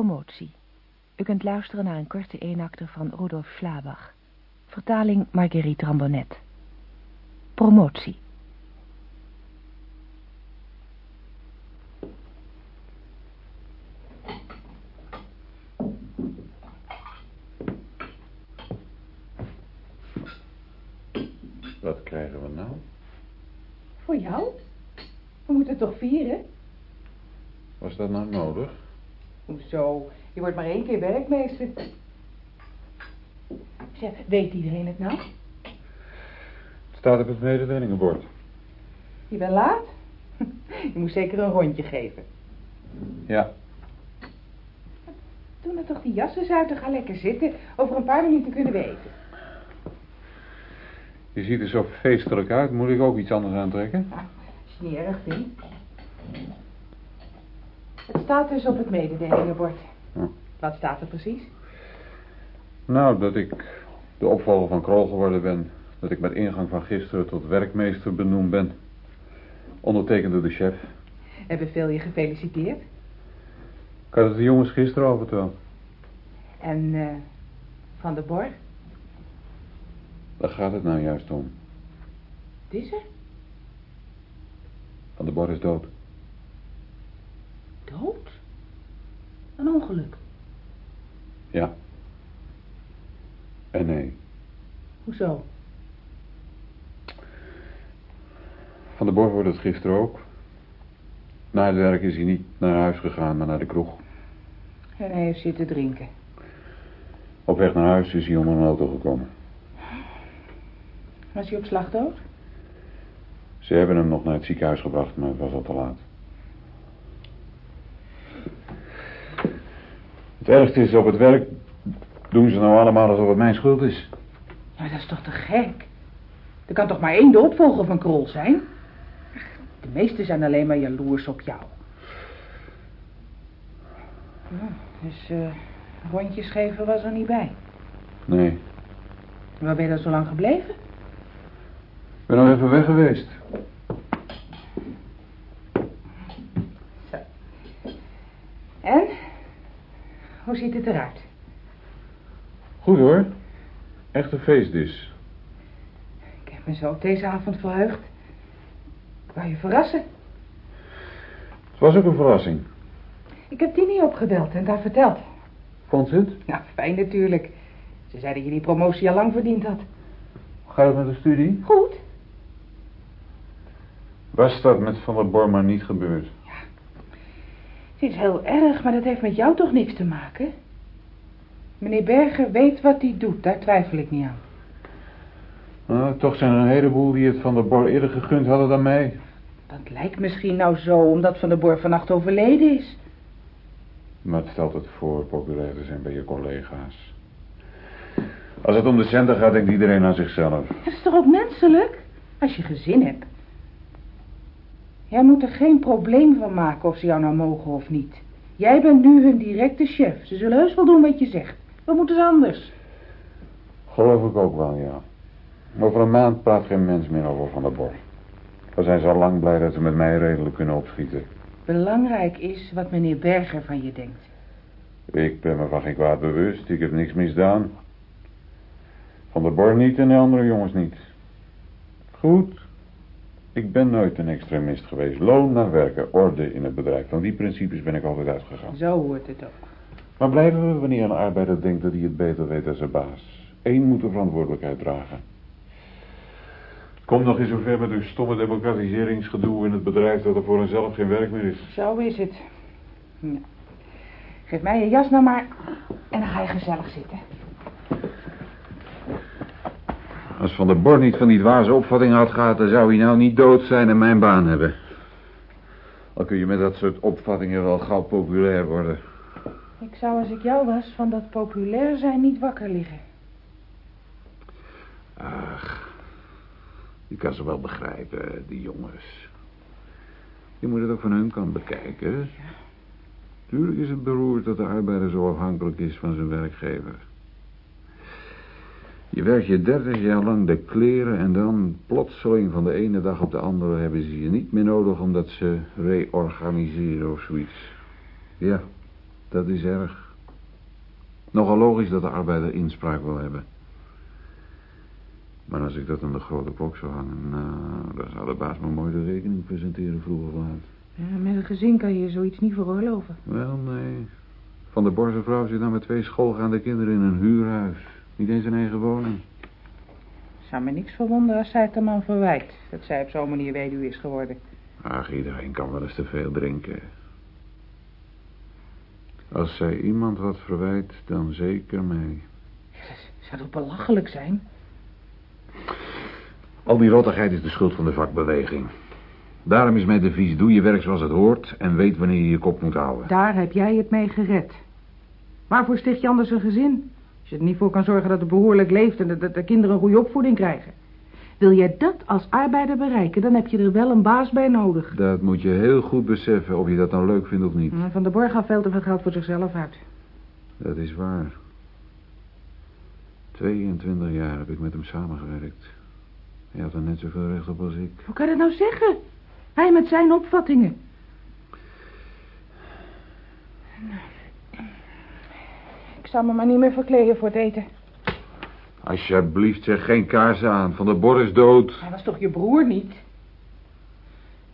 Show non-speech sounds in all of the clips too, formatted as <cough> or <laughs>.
Promotie. U kunt luisteren naar een korte eenakter van Rudolf Schlabach. Vertaling Marguerite Rambonet. Promotie. Wat krijgen we nou? Voor jou? We moeten toch vieren? Was dat nou nodig? Hoezo? Je wordt maar één keer werkmeester. Zeg, weet iedereen het nou? Het staat op het mededelingenbord. Je bent laat? <laughs> Je moet zeker een rondje geven. Ja. Doe nou toch die jas eens uit en ga lekker zitten. Over een paar minuten kunnen we eten. Je ziet er zo feestelijk uit. Moet ik ook iets anders aantrekken? Ah, als je niet erg vindt. Staat dus op het mededelingenbord. Ja. Wat staat er precies? Nou, dat ik de opvolger van Krol geworden ben. Dat ik met ingang van gisteren tot werkmeester benoemd ben. Ondertekende de chef. Hebben veel je gefeliciteerd. Ik had het de jongens gisteren al verteld. En eh, Van der Borg, Daar gaat het nou juist om. het is er? Van de Bor is dood. Dood? Een ongeluk. Ja. En nee. Hoezo? Van de Bor hoorde het gisteren ook. Na het werk is hij niet naar huis gegaan, maar naar de kroeg. En hij heeft zitten drinken. Op weg naar huis is hij onder een auto gekomen. Was hij op slag dood? Ze hebben hem nog naar het ziekenhuis gebracht, maar het was al te laat. Het ergste is, op het werk doen ze nou allemaal alsof het mijn schuld is. Maar dat is toch te gek? Er kan toch maar één de opvolger van Krol zijn? De meesten zijn alleen maar jaloers op jou. Ja, dus eh, rondjes geven was er niet bij. Nee, Waar ben je dan zo lang gebleven? ik ben nog even weg geweest. Zo. En? Hoe ziet het eruit? Goed hoor. Echt een feest dus. Ik heb me zo op deze avond verheugd. Ik wou je verrassen. Het was ook een verrassing. Ik heb Tini opgebeld en daar verteld. Vond ze het? Nou, fijn natuurlijk. Ze zei dat je die promotie al lang verdiend had. Hoe gaat het met de studie? Goed. Was dat met Van der Bor maar niet gebeurd? Het is heel erg, maar dat heeft met jou toch niks te maken? Meneer Berger weet wat hij doet, daar twijfel ik niet aan. Nou, toch zijn er een heleboel die het Van der Bor eerder gegund hadden dan mij. Dat lijkt misschien nou zo omdat Van der Borg vannacht overleden is. Maar het stelt het voor populair te zijn bij je collega's. Als het om de centen gaat, denkt iedereen aan zichzelf. Dat is toch ook menselijk? Als je gezin hebt. Jij moet er geen probleem van maken of ze jou nou mogen of niet. Jij bent nu hun directe chef. Ze zullen heus wel doen wat je zegt. Wat moeten ze anders? Geloof ik ook wel, ja. Over een maand praat geen mens meer over Van der Bor. Dan zijn ze al lang blij dat ze met mij redelijk kunnen opschieten. Belangrijk is wat meneer Berger van je denkt. Ik ben me van geen kwaad bewust. Ik heb niks misdaan. Van der Bor niet en de andere jongens niet. Goed. Ik ben nooit een extremist geweest. Loon naar werken, orde in het bedrijf. Van die principes ben ik altijd uitgegaan. Zo hoort het ook. Maar blijven we wanneer een arbeider denkt dat hij het beter weet dan zijn baas. Eén moet de verantwoordelijkheid dragen. Kom nog eens zover met uw stomme democratiseringsgedoe in het bedrijf dat er voor henzelf geen werk meer is. Zo is het. Ja. Geef mij je jas nou maar en dan ga je gezellig zitten. Als Van der Bor niet van die dwaze opvatting had gehad, dan zou hij nou niet dood zijn en mijn baan hebben. Al kun je met dat soort opvattingen wel gauw populair worden. Ik zou als ik jou was van dat populair zijn niet wakker liggen. Ach, je kan ze wel begrijpen, die jongens. Je moet het ook van hun kant bekijken. Tuurlijk is het beroerd dat de arbeider zo afhankelijk is van zijn werkgever. Je werkt je dertig jaar lang de kleren en dan plotseling van de ene dag op de andere hebben ze je niet meer nodig omdat ze reorganiseren of zoiets. Ja, Dat is erg. Nogal logisch dat de arbeider inspraak wil hebben. Maar als ik dat aan de grote klok zou hangen, nou, dan zou de baas me mooi de rekening presenteren vroeg of laat. Ja, met een gezin kan je zoiets niet veroorloven. Wel, nee. Van de Borse vrouw zit nou met twee schoolgaande kinderen in een huurhuis. Niet eens een eigen woning. Zou me niks verwonderen als zij het de man verwijt. Dat zij op zo'n manier weduwe is geworden. Ach, iedereen kan wel eens te veel drinken. Als zij iemand wat verwijt, dan zeker mij. Dat zou toch belachelijk zijn? Al die rottigheid is de schuld van de vakbeweging. Daarom is mijn devies, doe je werk zoals het hoort en weet wanneer je je kop moet houden. Daar heb jij het mee gered. Waarvoor sticht je anders een gezin? Als je er niet voor kan zorgen dat het behoorlijk leeft en dat de kinderen een goede opvoeding krijgen. Wil jij dat als arbeider bereiken, dan heb je er wel een baas bij nodig. Dat moet je heel goed beseffen of je dat nou leuk vindt of niet. Van de Borg te veel geld voor zichzelf uit. Dat is waar. 22 jaar heb ik met hem samengewerkt. Hij had er net zoveel recht op als ik. Hoe kan je dat nou zeggen? Hij met zijn opvattingen. Ik zal me maar niet meer verkleden voor het eten. Alsjeblieft, zeg geen kaars aan. Van de Bor is dood. Hij was toch je broer niet?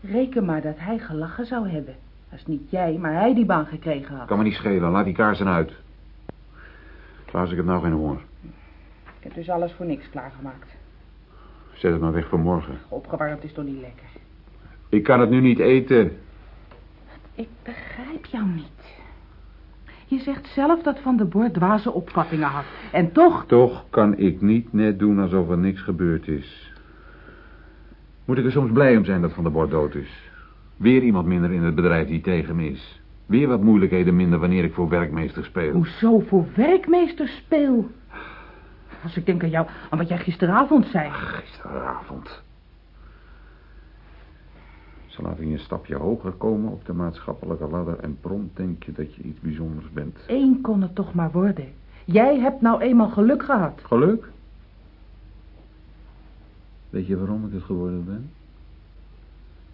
Reken maar dat hij gelachen zou hebben. Als niet jij, maar hij die baan gekregen had. Kan me niet schelen, laat die kaarsen uit. Klaas, ik heb nou geen honger. Ik heb dus alles voor niks klaargemaakt. Zet het maar weg voor morgen. Opgewarmd is toch niet lekker? Ik kan het nu niet eten. Ik begrijp jou niet. Je zegt zelf dat Van der Boer dwaze opvattingen had. En toch... Toch kan ik niet net doen alsof er niks gebeurd is. Moet ik er soms blij om zijn dat Van der Bord dood is? Weer iemand minder in het bedrijf die tegen me is. Weer wat moeilijkheden minder wanneer ik voor werkmeester speel. Hoezo voor werkmeester speel? Als ik denk aan jou, aan wat jij gisteravond zei. Ach, gisteravond. Ze laten je een stapje hoger komen op de maatschappelijke ladder... en prompt denk je dat je iets bijzonders bent. Eén kon het toch maar worden. Jij hebt nou eenmaal geluk gehad. Geluk? Weet je waarom ik het geworden ben?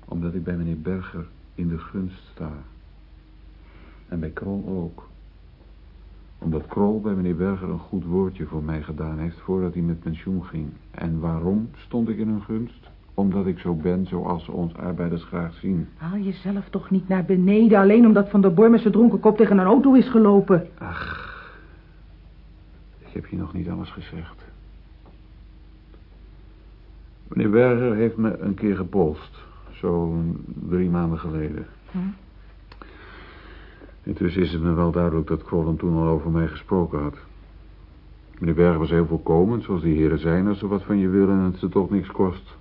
Omdat ik bij meneer Berger in de gunst sta. En bij Krol ook. Omdat Krol bij meneer Berger een goed woordje voor mij gedaan heeft voordat hij met pensioen ging. En waarom stond ik in hun gunst? Omdat ik zo ben zoals ze ons arbeiders graag zien. Haal jezelf toch niet naar beneden, alleen omdat Van der Boer met zijn dronken kop tegen een auto is gelopen. Ach, ik heb je nog niet alles gezegd. Meneer Berger heeft me een keer gepolst. Zo'n drie maanden geleden. Hm? Intussen is het me wel duidelijk dat hem toen al over mij gesproken had. Meneer Berger was heel voorkomend, zoals die heren zijn... als ze wat van je willen en het ze toch niks kost.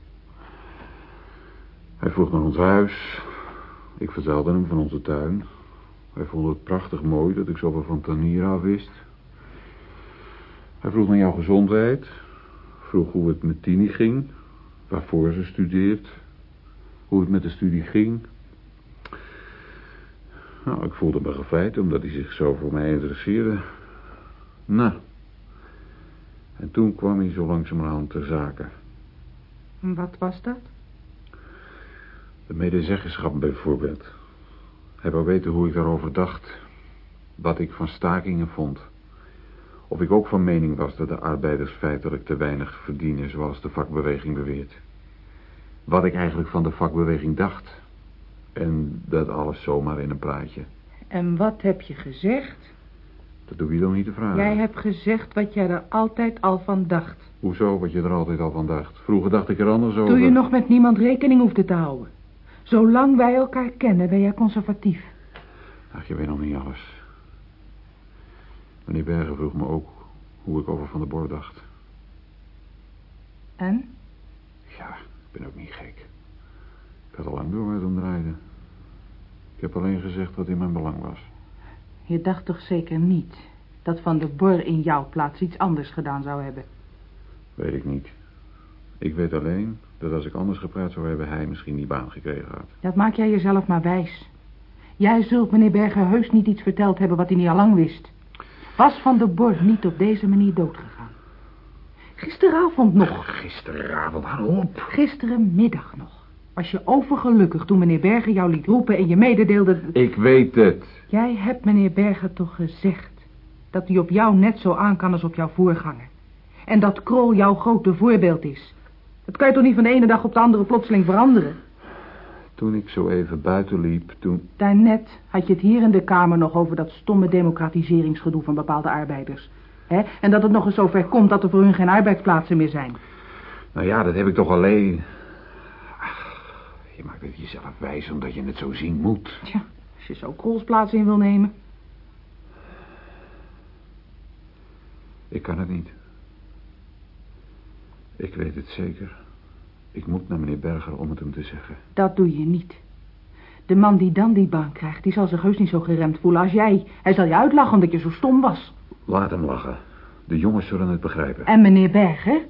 Hij vroeg naar ons huis. Ik vertelde hem van onze tuin. Hij vond het prachtig mooi dat ik zoveel van Tanira wist. Hij vroeg naar jouw gezondheid. Vroeg hoe het met Tini ging. Waarvoor ze studeert. Hoe het met de studie ging. Nou, ik voelde me gevleid omdat hij zich zo voor mij interesseerde. Nou. En toen kwam hij zo langzamerhand ter zake. Wat was dat? De medezeggenschap bijvoorbeeld. Hij wou weten hoe ik daarover dacht. Wat ik van stakingen vond. Of ik ook van mening was dat de arbeiders feitelijk te weinig verdienen zoals de vakbeweging beweert. Wat ik eigenlijk van de vakbeweging dacht. En dat alles zomaar in een praatje. En wat heb je gezegd? Dat doe je dan niet te vragen. Jij hebt gezegd wat jij er altijd al van dacht. Hoezo, wat je er altijd al van dacht? Vroeger dacht ik er anders over. Toen je nog met niemand rekening hoefde te houden. Zolang wij elkaar kennen, ben jij conservatief. Ach, je weet nog niet alles. Meneer Berger vroeg me ook hoe ik over Van der Bor dacht. En? Ja, ik ben ook niet gek. Ik had al lang door met hem draaien. Ik heb alleen gezegd wat in mijn belang was. Je dacht toch zeker niet dat Van der Bor in jouw plaats iets anders gedaan zou hebben? Weet ik niet. Ik weet alleen dat als ik anders gepraat zou hebben... hij misschien die baan gekregen had. Dat maak jij jezelf maar wijs. Jij zult meneer Berger heus niet iets verteld hebben wat hij niet al lang wist. Was Van der Bor niet op deze manier doodgegaan? Gisteravond nog. Gisteravond, hou op. Gisterenmiddag nog. Was je overgelukkig toen meneer Berger jou liet roepen en je mededeelde... Ik weet het. Jij hebt meneer Berger toch gezegd dat hij op jou net zo aan kan als op jouw voorganger. En dat Krol jouw grote voorbeeld is. Dat kan je toch niet van de ene dag op de andere plotseling veranderen? Toen ik zo even buiten liep, toen... Daarnet had je het hier in de Kamer nog over dat stomme democratiseringsgedoe van bepaalde arbeiders. hè? En dat het nog eens zover komt dat er voor hun geen arbeidsplaatsen meer zijn. Nou ja, dat heb ik toch alleen... Ach, je maakt het jezelf wijs omdat je het zo zien moet. Tja, als je zo Krols plaats in wil nemen. Ik kan het niet. Ik weet het zeker. Ik moet naar meneer Berger om het hem te zeggen. Dat doe je niet. De man die dan die baan krijgt, die zal zich heus niet zo geremd voelen als jij. Hij zal je uitlachen omdat je zo stom was. Laat hem lachen. De jongens zullen het begrijpen. En meneer Berger?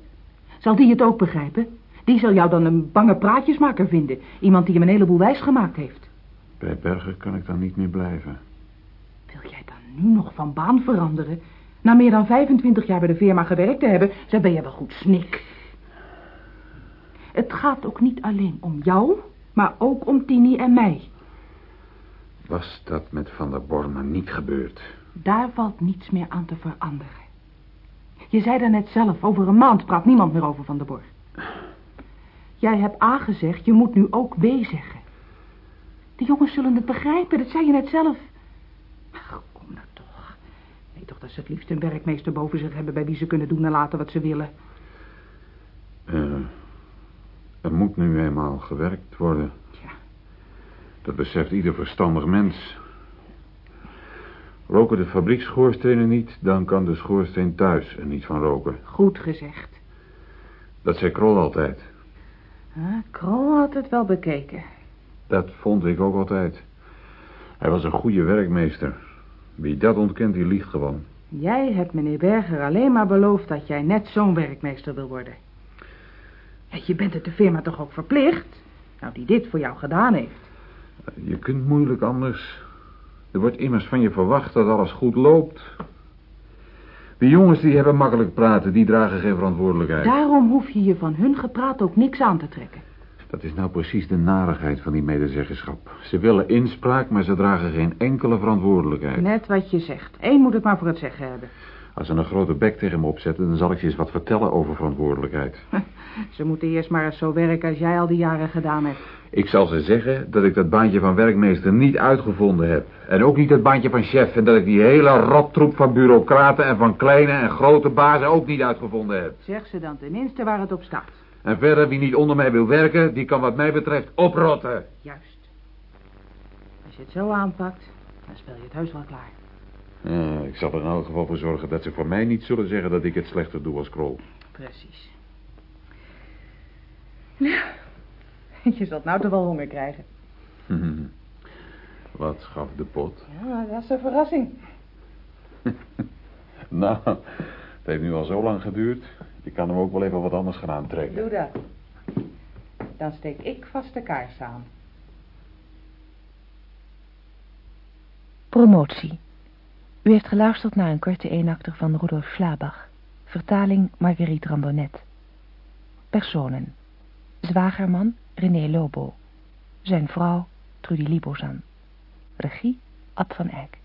Zal die het ook begrijpen? Die zal jou dan een bange praatjesmaker vinden. Iemand die hem een heleboel wijs gemaakt heeft. Bij Berger kan ik dan niet meer blijven. Wil jij dan nu nog van baan veranderen? Na meer dan 25 jaar bij de firma gewerkt te hebben, zo ben je wel goed snik. Het gaat ook niet alleen om jou, maar ook om Tini en mij. Was dat met Van der Borma niet gebeurd? Daar valt niets meer aan te veranderen. Je zei daarnet zelf, over een maand praat niemand meer over Van der Borg. Jij hebt A gezegd, je moet nu ook B zeggen. De jongens zullen het begrijpen, dat zei je net zelf. Ach, kom nou toch. Weet toch dat ze het liefst een werkmeester boven zich hebben... bij wie ze kunnen doen en laten wat ze willen. Eh, er moet nu eenmaal gewerkt worden. Tja, Dat beseft ieder verstandig mens. Roken de fabriekschoorstenen niet, dan kan de schoorsteen thuis er niet van roken. goed gezegd. Dat zei Krol altijd. Ah, Krol had het wel bekeken. Dat vond ik ook altijd. Hij was een goede werkmeester. Wie dat ontkent, die liegt gewoon. Jij hebt meneer Berger alleen maar beloofd dat jij net zo'n werkmeester wil worden. Ja, je bent het de firma toch ook verplicht? Nou, die dit voor jou gedaan heeft. Je kunt moeilijk anders. Er wordt immers van je verwacht dat alles goed loopt. Die jongens die hebben makkelijk praten, die dragen geen verantwoordelijkheid. Daarom hoef je je van hun gepraat ook niks aan te trekken. Dat is nou precies de narigheid van die medezeggenschap. Ze willen inspraak, maar ze dragen geen enkele verantwoordelijkheid. Net wat je zegt. Eén moet het maar voor het zeggen hebben. Als ze een grote bek tegen me opzetten, dan zal ik je eens wat vertellen over verantwoordelijkheid. <laughs> Ze moeten eerst maar eens zo werken als jij al die jaren gedaan hebt. Ik zal ze zeggen dat ik dat baantje van werkmeester niet uitgevonden heb. En ook niet het baantje van chef. En dat ik die hele rottroep van bureaucraten en van kleine en grote bazen ook niet uitgevonden heb. Zeg ze dan tenminste waar het op staat. En verder, wie niet onder mij wil werken, die kan wat mij betreft oprotten. Juist. Als je het zo aanpakt, dan speel je het heus wel klaar. Ja, ik zal er in elk geval voor zorgen dat ze voor mij niet zullen zeggen dat ik het slechter doe als krol. Precies. Nou, <laughs> je zult nou toch wel honger krijgen. <laughs> Wat gaf de pot? Ja, dat is een verrassing. <laughs> Nou, het heeft nu al zo lang geduurd. Je kan hem ook wel even wat anders gaan aantrekken. Doe dat. Dan steek ik vast de kaars aan. Promotie. U heeft geluisterd naar een korte eenakter van Rudolf Schlabach. Vertaling Marguerite Rambonet. Personen. Zwagerman René Lobo. Zijn vrouw Trudy Libozan. Regie Ad van Eyck.